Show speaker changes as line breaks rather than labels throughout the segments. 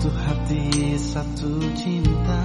Satu hati, satu cinta.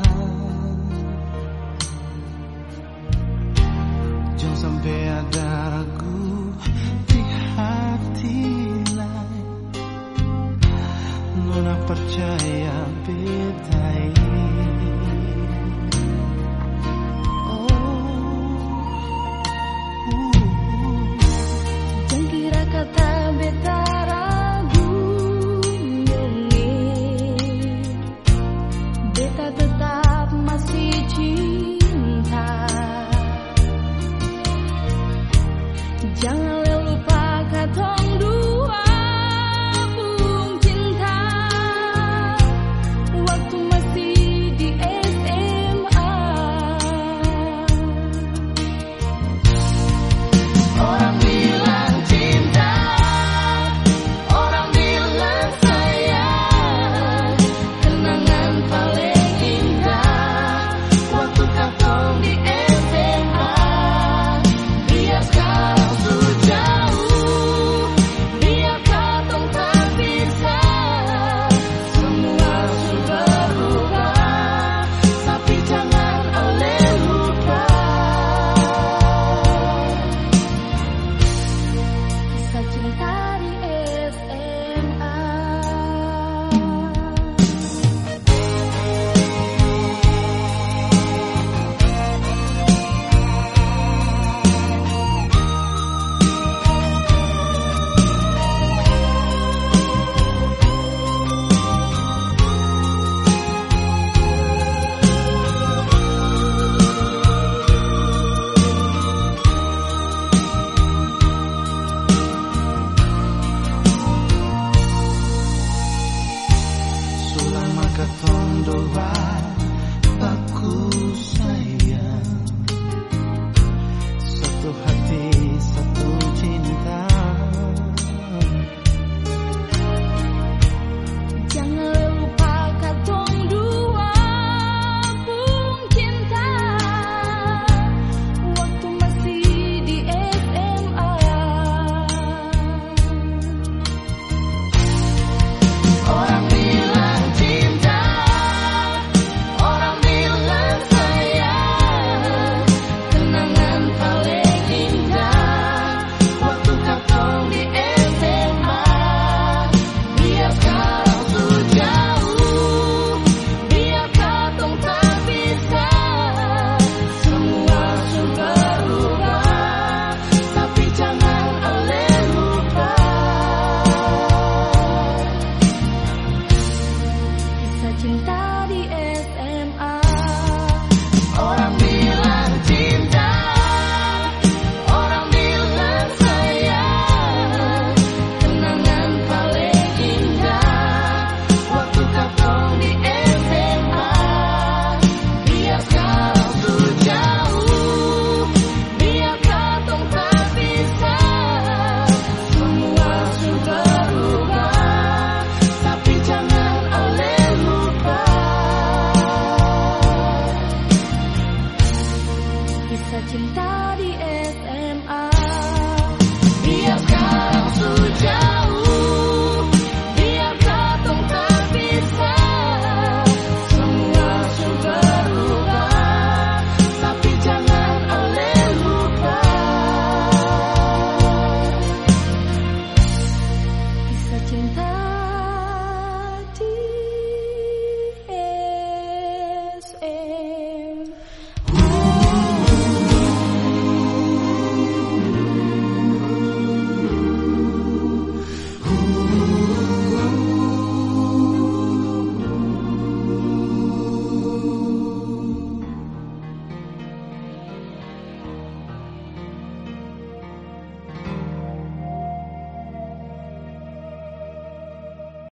A thunder ride